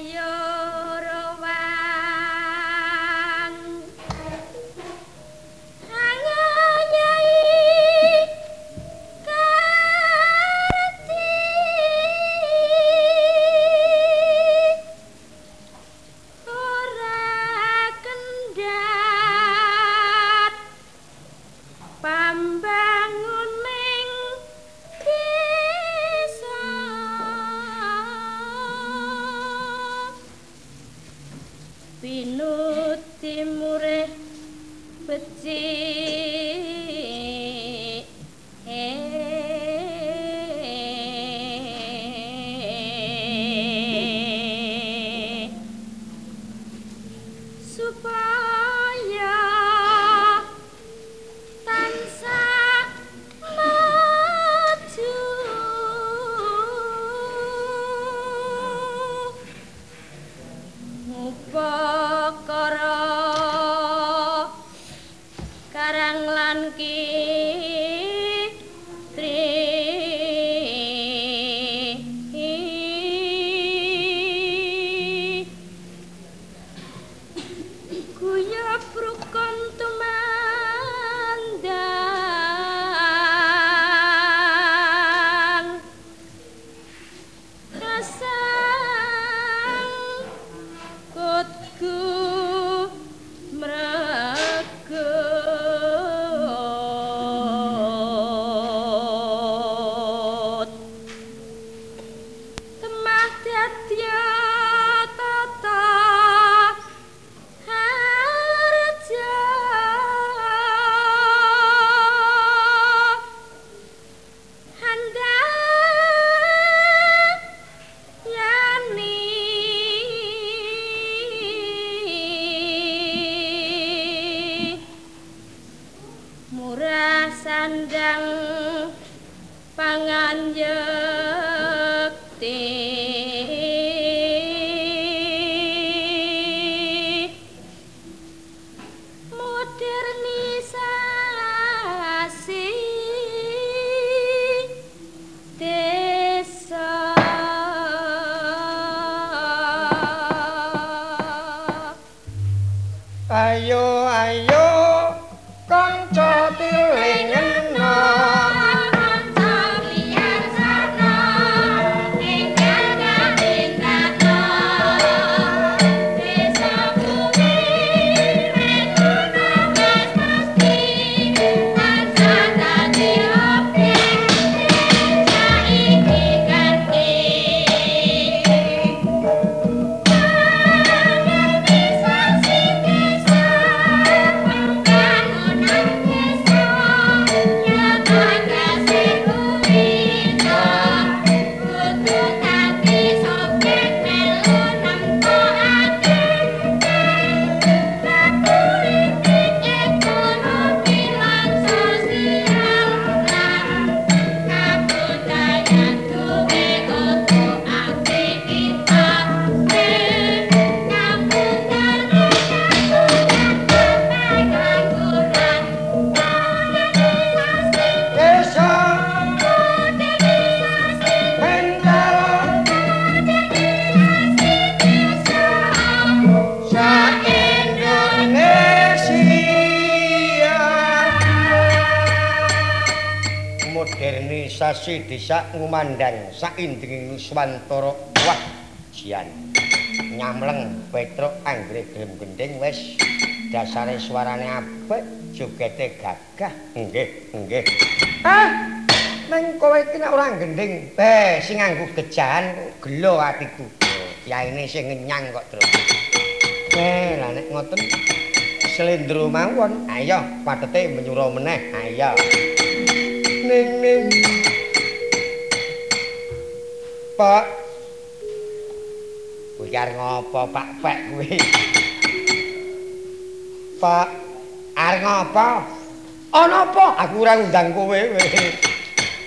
ellos. Sasi desa ngumandang saindring swantara wah jian. Nyamleng petruk anggere grem gending wis dasare suarane apik jogete gagah. Nggih nggih. Ah nang kowe iki nek ora gending? Be sing nganggo gejahan gelo atiku. Yaine sing ngenyang kok terus eh lah nek ngoten slendro mawon. Ayo patete menyuruh meneh. Ayo. Ning ning Pak. Kuwi arep ngopo, Pak Pek kuwi? Pak, arep ngopo? Ana apa? Aku ora ngundang kowe.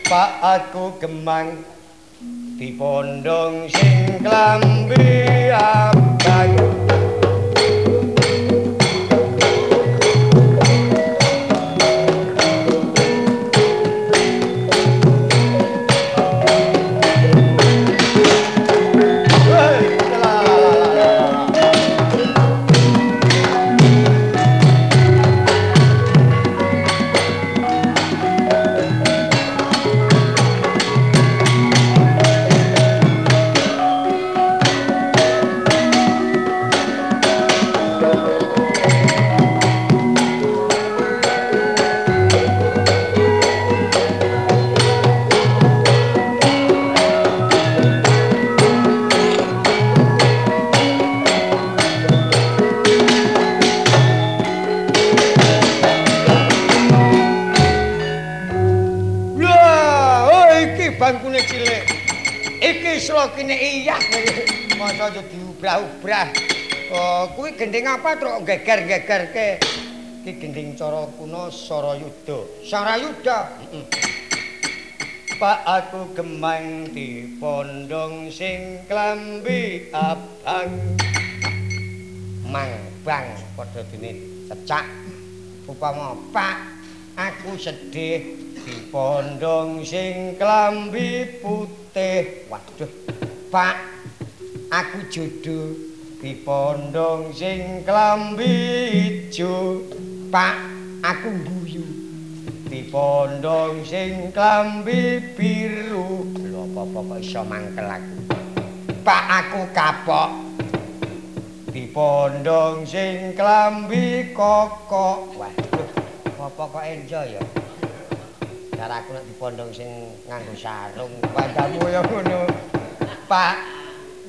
Pak, aku gemang dipondong sing klambi abang. Kene iya. Masa aja diubrah-ubrah. Oh, kuwi gending apa truk geger-gegerke? Ki gending cara kuna Sarayuda. Sarayuda. Heeh. Pak aku gemang di pondong sing klambi abang. Mang bang padha dene cecak. Upama Pak aku sedih di pondong sing klambi putih. Waduh. Pak aku jodoh di pondong sing klambi ijo. Pak aku guyu di pondong sing klambi biru. Lho apa-apa iso mangkel aku? Pak aku kapok di pondong sing klambi kokok. Waduh apa kok enjoy ya? Cara aku nek di sing nganggo sarung padamu ya ngono Pak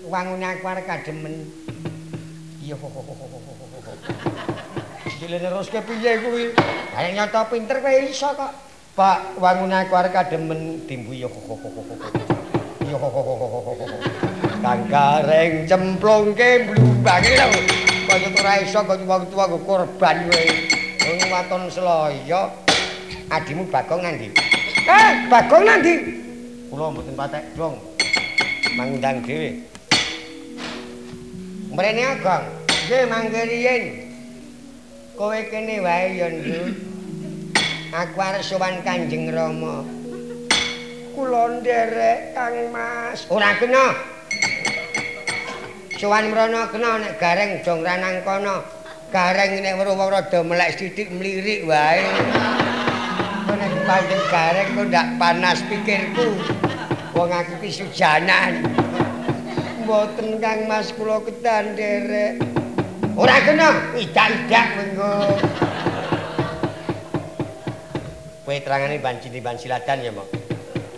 wangune aku arek kademen iya Dile neruske piye kuwi? Kayak nyata pinter kowe iso kok. Pak, wangun aku arek kademen dimbu yo. Yo. Kang gareng cemplungke blumbange lho. Kaya ora iso kok wong tuwa go korban kowe. Wong waton seloyo. Adimu Bagong nang ndi? Eh, Bagong nang ndi? Kula mboten patek, Dong. Mangundang dhewe. Mrene Agong. Nggih, mangke riyen. kowe kene wae ya nduk aku arep sowan kanjeng rama kula nderek kang mas ora kena sowan mrono kena nek gareng dong ranang kono gareng nek weruh rada melek sithik mlirik wae nek panjen gareng kok ndak panas pikirku wong aku ki sujanan mboten kang mas kula ketan Ora kena, idak-idak mengko. Kowe terangane banjini ban siladan ya, Mak.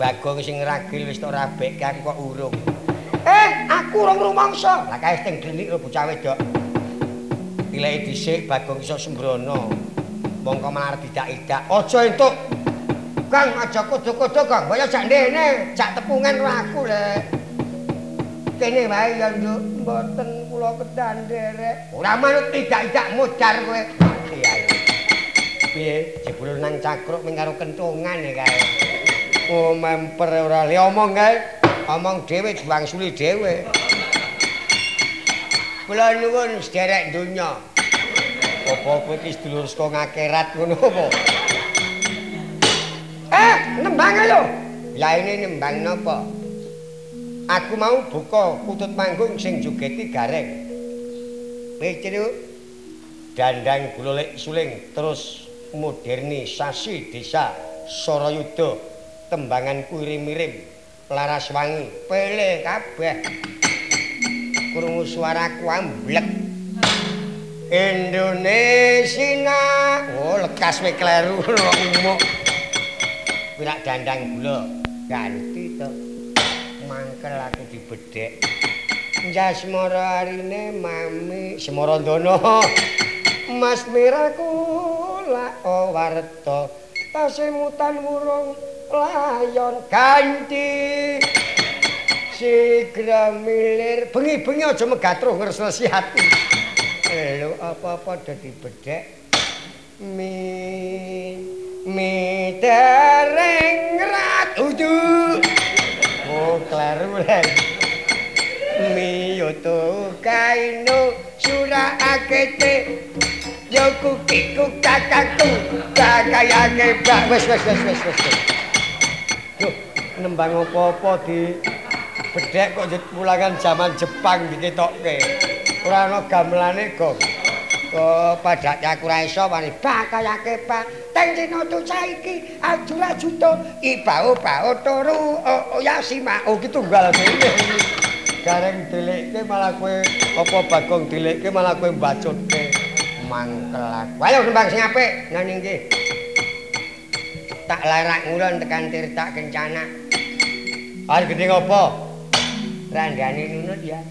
Bagong sing ragil wis tok rabek aku kok urung. Eh, aku urung rumangsa. Lah kae sing glenik lho bocah wedok. Dileki dhisik Bagong iso sembrono. Mongko malah didak-idak. Aja entuk. Kang aja kodo-kodo, Kang. Kaya jak ndene, jak tepungan karo aku lek. Kene wae ya, Nduk. Mboten kula kedan derek. Ora manut tidak-tidak modar kowe. Iya. Piye jebul nang cakruk ming karo kentungan ya kae. Oh memper ora li omong kae. Omong dhewe diwangsuli dhewe. Kula nuwun sederek donya. Apa kowe iki sedulur saka akhirat ngono apa? Eh, nembang ayo. Lah ini nembang napa? Aku mau buka kutut manggung sing jogeti gareng. Mikir dandang gulolek suling terus modernisasi desa Sarayuda tembangan kuirim-irim laras wangi. Pele kabeh. Krungu swaraku amblek. Indonesia. Oh lekas we kleru wirak dandang gula. Ganti to mangkel aku dibedhek. Jasmara arine mami Semarandana. Mas miraku la warta tasemutan murung layon ganti. Sigra milir. Bengi-bengi aja megatruh ngresnesi ati lho apa-apa dadi bedhek. Mi mi dereng rat udu Oh, kleru len. Miyoto kaino sura akete. Yo kukiku kakaku kakayake bak wis wis wis wis wis. Yo nembang apa-apa di bedhek kok pulangan zaman Jepang diketokke. Ora ana gamelane, Gong. Oh, padak aku ra iso wani bakayake pak. Teng dina tu saiki ajura juto ibao bao toru. Oh, ya sima oh ki tunggal dhewe gareng dilikke malah kowe apa bagong dilikke malah kowe mbacutke. Mangkel aku ayo nembang sing apik. Ngene iki tak larak ngulon tekan tirta kencana. Are gede ngopo? Randane nunut ya.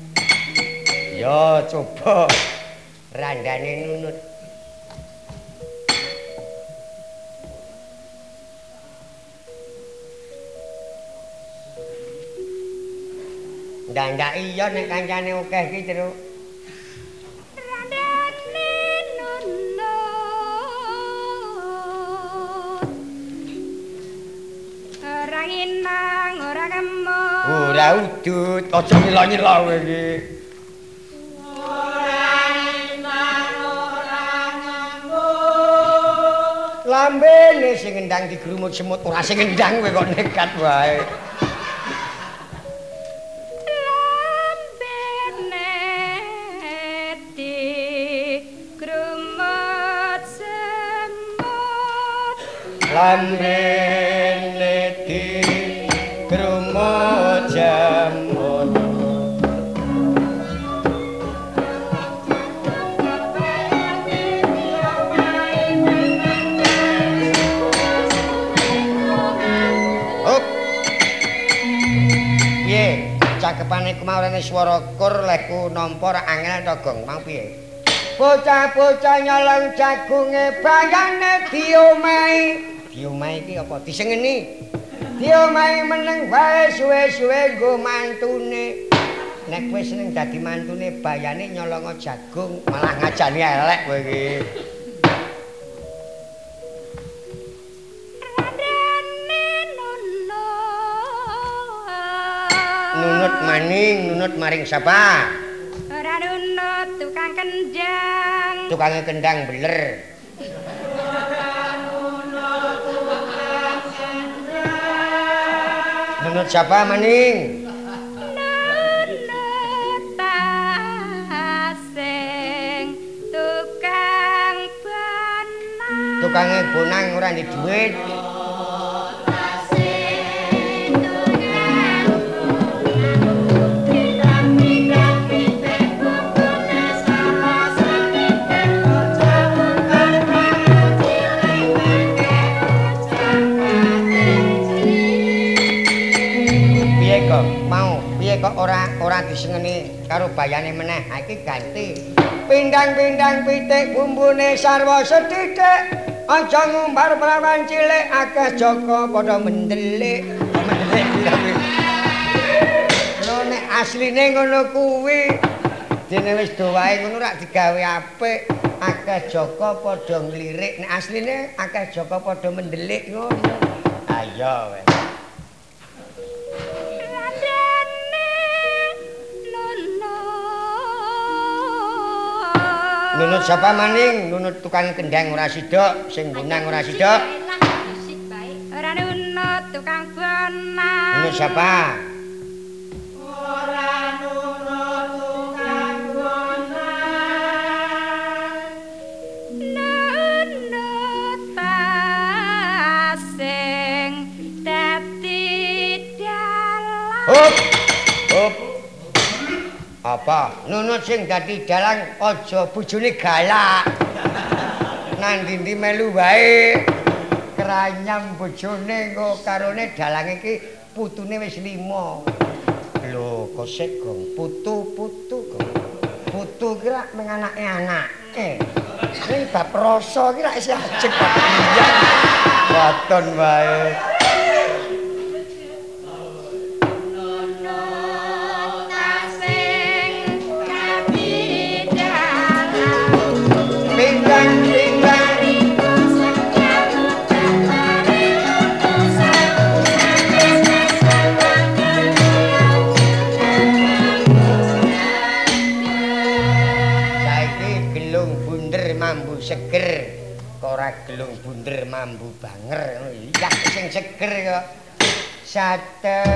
Yo coba randane nunut. Ndak iya nek kancane akeh iki, Tru. Ora udut, aja nyela-nyela kowe iki. Lambene sing ngendang digrumut semut ora sing ngendang kowe kok nekat wae. Lambene Kemaurane swara kur leku nampa ra angel to gong mau piye? Bocah-bocah nyolong jagunge bayane diomahi. Diomahi iki apa? Disengeni. Diomahi meneng wae suwe-suwe nggo mantune. Nek kowe seneng dadi mantune bayane nyolong jagung malah ngajani elek kowe iki. Nunut maning, nunut maring sapa? Ora nunut tukang kendang. Tukange kendang beler. Nunut sapa maning? Tukang bonang ora ndek dhuwit. Ora disengeni karo bayane meneh? Ha iki ganti. Pindang-pindang pitik bumbune sarwa sethithik. Aja ngumbar prawan cilik akeh Joko padha mendelik. Mendelik. Lho nek asline ngono kuwi dene wis do wae ngono rak digawe apik. Akeh Joko padha nglirik. Nek asline akeh Joko padha mendelik ngono. Ayo wes. Nunut sapa maning? Nunut tukang kendang ora sidok, sing bunang ora sidok. Ora nunut tukang banang. Nunut sapa? Apa? Nunut sing dadi dalang aja bojone galak. Nang ndi melu wae. Kranyam bojone engko karone dalang iki putune wis lima. Lho, kok sik gong putu-putu gong. Putu ki rak meng anake anake. Ning bab rasa ki rak isih ajeg bab. Waton wae. Gelung bunder mambu banger. Iya sing seger kok. Sateruse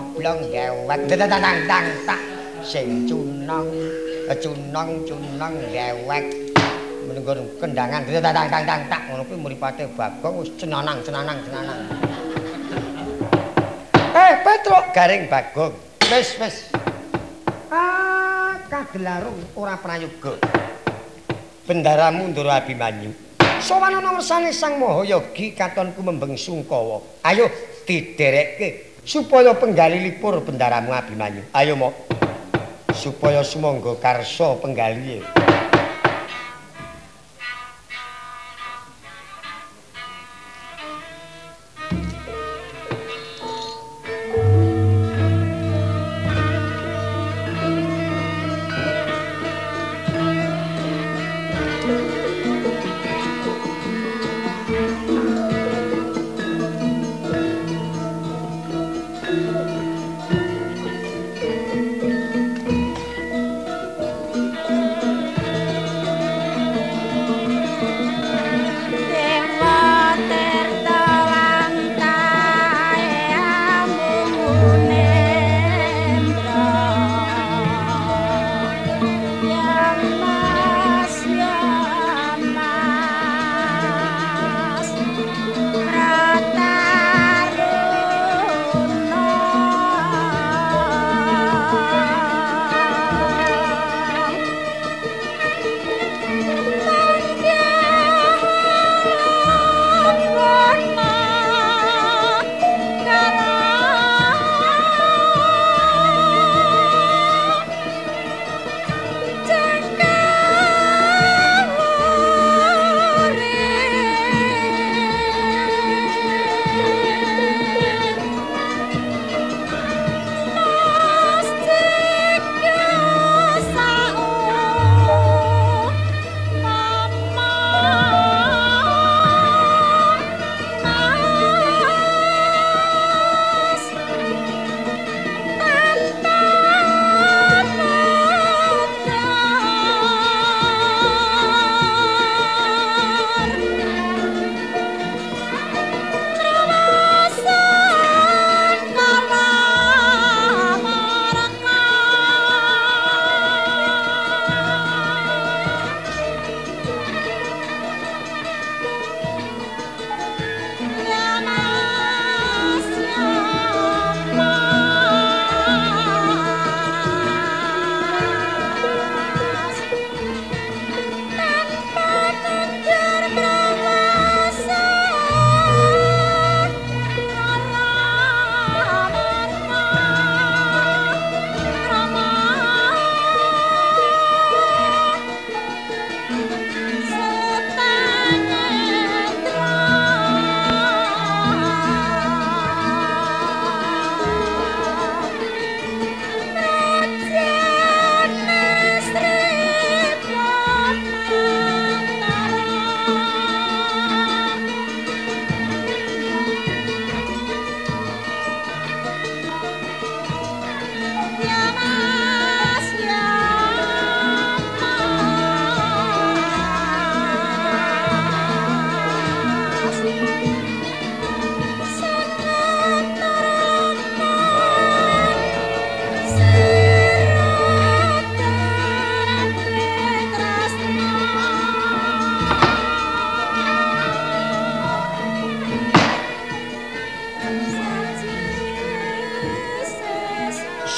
moblong moblong dewek dadadadang tak sing cunong cunong cunong dewek menunggu kendangan dadadadang tak ngono kuwi mripate bagong wis cenanang cenanang cenanang Eh Petruk garing bagong wis wis Ah kagelarung ora prayoga bendaramu Ndara Abimanyu sowan ana wersane Sang Mahayogi katonku membeng sungkawa ayo diderekke supaya penggali lipur bendaramu Abimanyu. Ayo mo supaya sumangga karsa penggalihe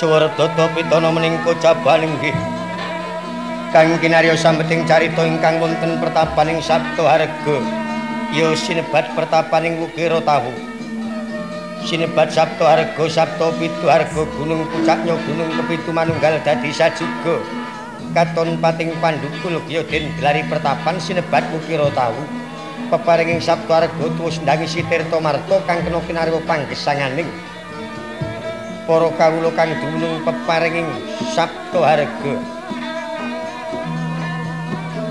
Suwardata pitana meningko jabaning nggih. Kang kinarya sambeting carita ingkang wonten pertapaning Sabto Harga. Ya sinebat pertapaning Wukira Tawu. Sinebat Sabto Harga Sabto Pitu Harga Gunung Pucaknya Gunung Kepitu Manunggal dadi sajuga. Katon pating pandukul ya den gelari pertapan sinebat Wukira Tawu. Peparinging Sabto Harga tuwa sendangi Sitirta Marta kang kena kinarya panggesanganing para kawula kang dumunung peparinging sabta harga.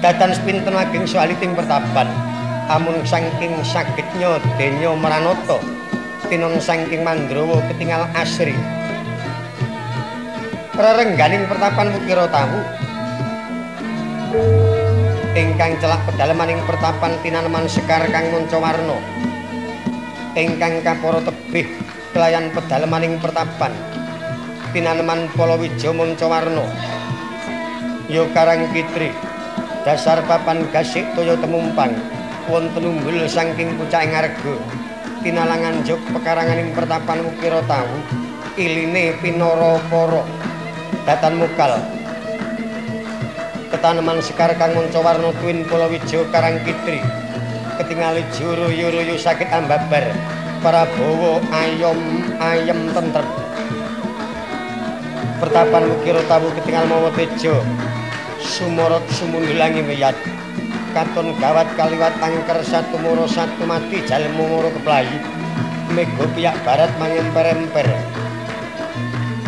Datan sepinten ageng swaliting pertapan, amun saking sagednya denya maranata, tinon saking mandrawa ketingal asri. Rerengganing pertapan wukira tahu. ingkang celak pedalemaning pertapan tinaneman sekar kang mancawarna ingkang kapara tebih kelayan pedalemaning pertapan. Tinaneman palawija mancawarna ya karang kitri dasar papan gasik toya temumpang wonten umbul saking pucaking arga tinalangan jog pekaranganing pertapan ukira tawu iline pinara para. Datan mukal. Tetaneman sekar kang manca tuwin palawija karang kitri ketingali juru-yuruyu sakit ambabar prabawa ayom ayem tentrem. Pertapan ukira tawu ketingal mawa tejo sumorot sumundulangi wiyat. Katon gawat kaliwat angker satu moro satu mati jalmu moro keplayu mego piyak barat mangemper-emper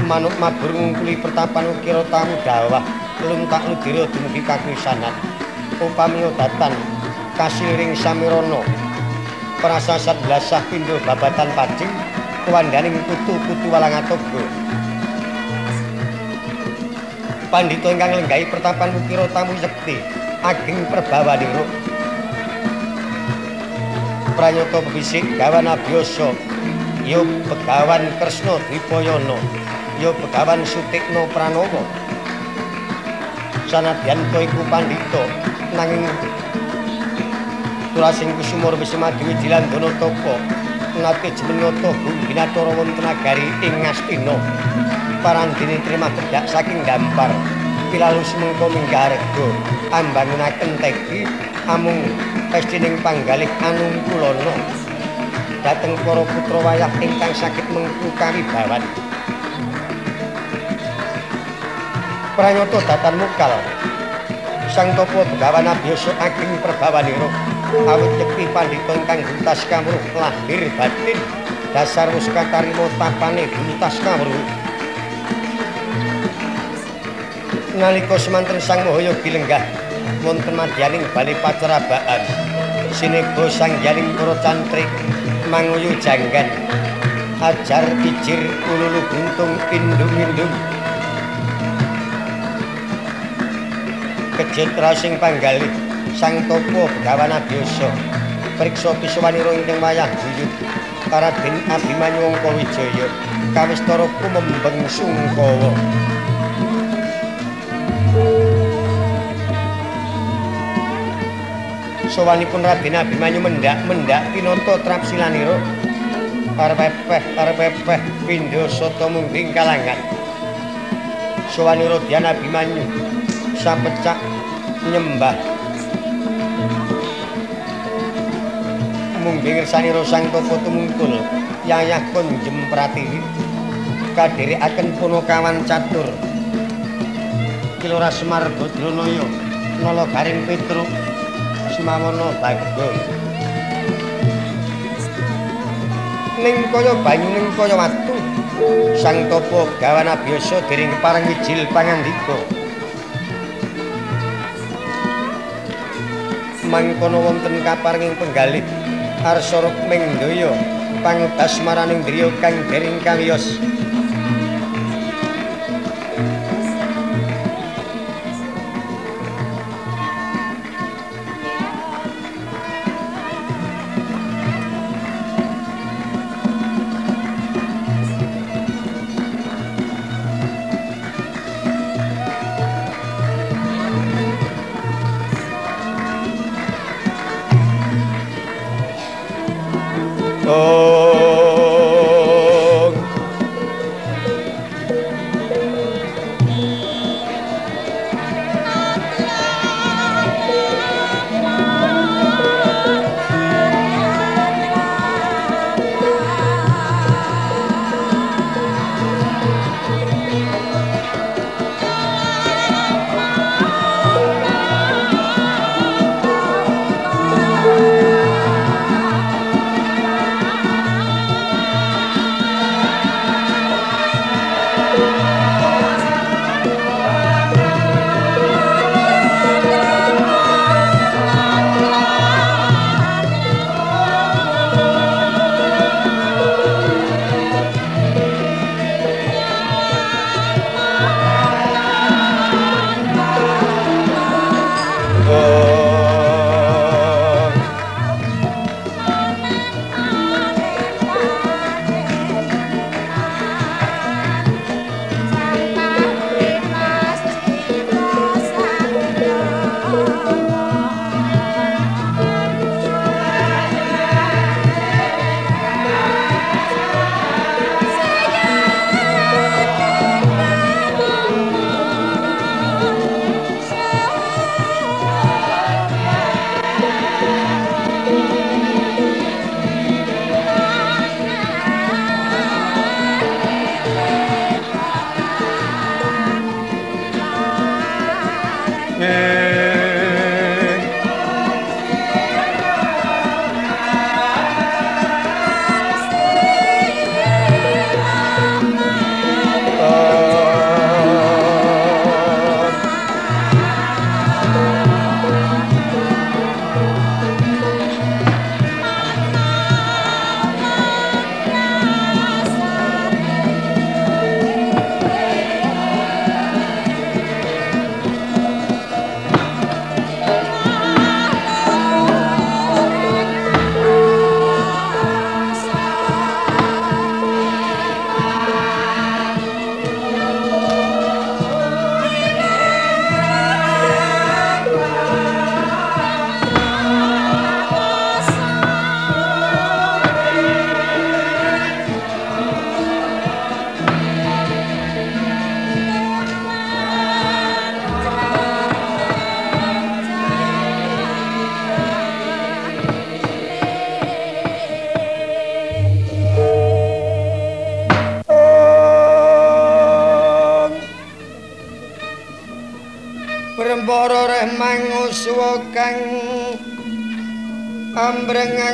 manuk mabur ngungkuli pertapan ukira tamu dawah. Luntak ludira dumugi kakusanan upami datan kasiring samirono prasasat blasah pindho babatan pajing kuwandaning putu-putu walangatoga pandhita ingkang lenggahi pertapan ukira tamu sekti ageng perbawaniro pranyata bebisik gawan abiyasa ya begawan kresna dipayana ya begawan sutikna pranowo sanadyan to iku pandhita nanging turasing kusumur wis madhewe dilandana tapa nate jemenata binatara wonten nagari ing Ngastina. Parandene terima tedak saking dampar. Pilalu semengko minggarga ambangunaken tegi amung pestining panggalih anungkulana dhateng para putra wayah ingkang sakit mengku kawibawan pranyata datan mukal. Sang topo begawan abiyasa ageng perbawanira awit yekti pandhita ingkang buntas kamruh lahir batin. Dasar wis katarima tapane buntas kamruh nalika semanten Sang Mahayogi lenggah wonten madyaning bali pacerabaan sinebo sang yaning para cantrik manguyu janggan. Ajar ijir ululu buntung indung-indung. Kejetra sing panggalih sang topo begawan abiyasa priksa piswanira ingkang wayah guyub Raden Abimanyu Angka Wijaya kawistara kumembeng sungkawa. Sowanipun Raden Abimanyu mendak-mendak pinata trapsilanira karepepeh karepepeh pindha sata mungging kalangan. Sowanira Dian Abimanyu sapecak nyembah mungging ngersanira sang tapa tumungkul yayah konjem pratiwi kadherekaken punakawan catur. Kilora Semar Badranaya Nala Garing Petruk Sumamono Bagong ning kaya banyu ning kaya watu sang topo gawan abiyasa dering parang ijil pangandika. Mangkono wonten kaparinging penggalih arsa rukming daya pangutas maraning driya kang dering kawiyos Oh berengang